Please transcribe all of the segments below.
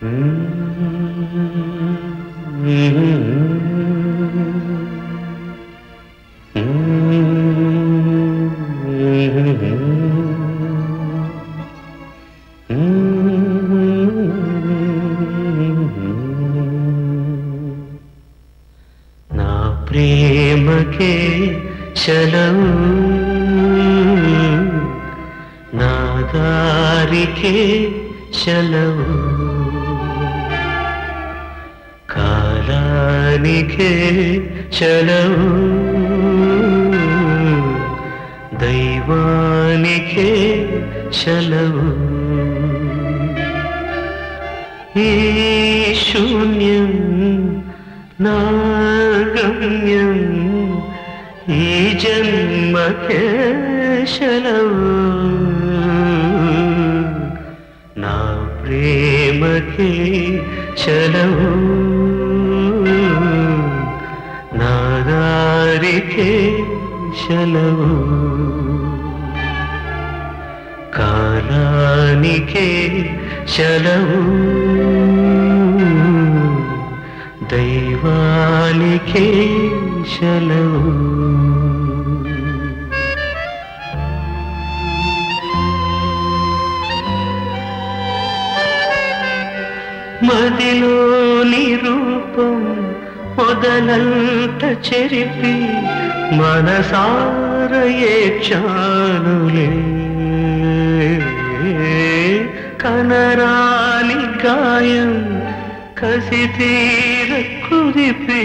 నా ప్రేమకే చలవు నా దారికే చలవు కాలానికే చలవు దైవానికే చలవు ఈ శూన్యం నా గమ్యం ఈ జన్మకే శలవు నా దారికే శలవు. కాలానికే శలవు. దైవానికే శలవు. మదిలోని రూపం పొదలంత చెరిపి మనసారయే క్షానులే కనరాలి గాయం కసి తీర కుదిపి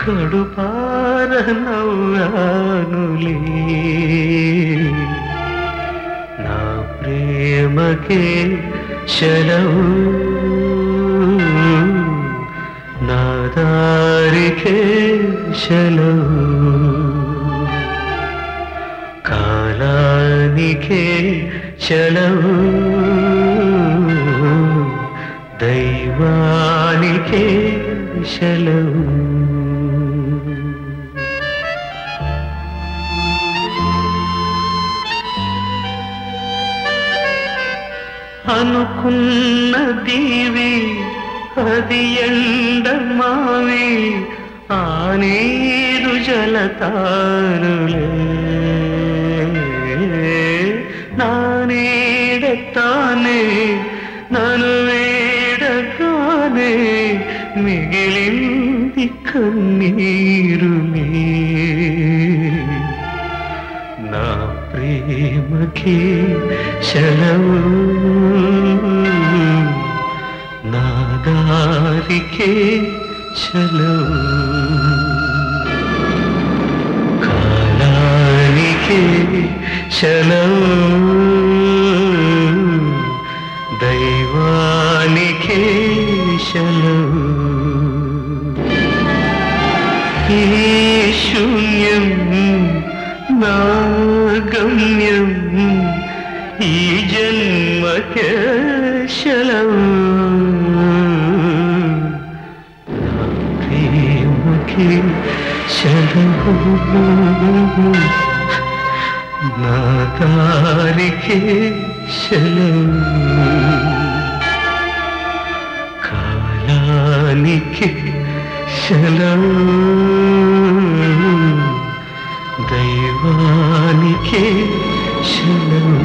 కడుపార నవ్వానులే. నా ప్రేమకే శలవు నా దారికే చలవు కాలానికే చలవు దైవానికే చలవు అనుకున్న പതിയണ്ടമാവേ ആനേതു ജലതാരുളേ നാനേടത്താനേ നനുവേടക്കാനേ മികിലിന്തി കണ്ണീരുമേ നാ പ്രേമകേ ശലവൂ దారికే చలో కాలానికే చలో దైవానికే చలో ఈ శూన్యం నా గమ్యం ఈ జన్మకే శలవు నుంచి శలవు నా దారికే శలవు కాలానికి శలవు దైవానికి శలవు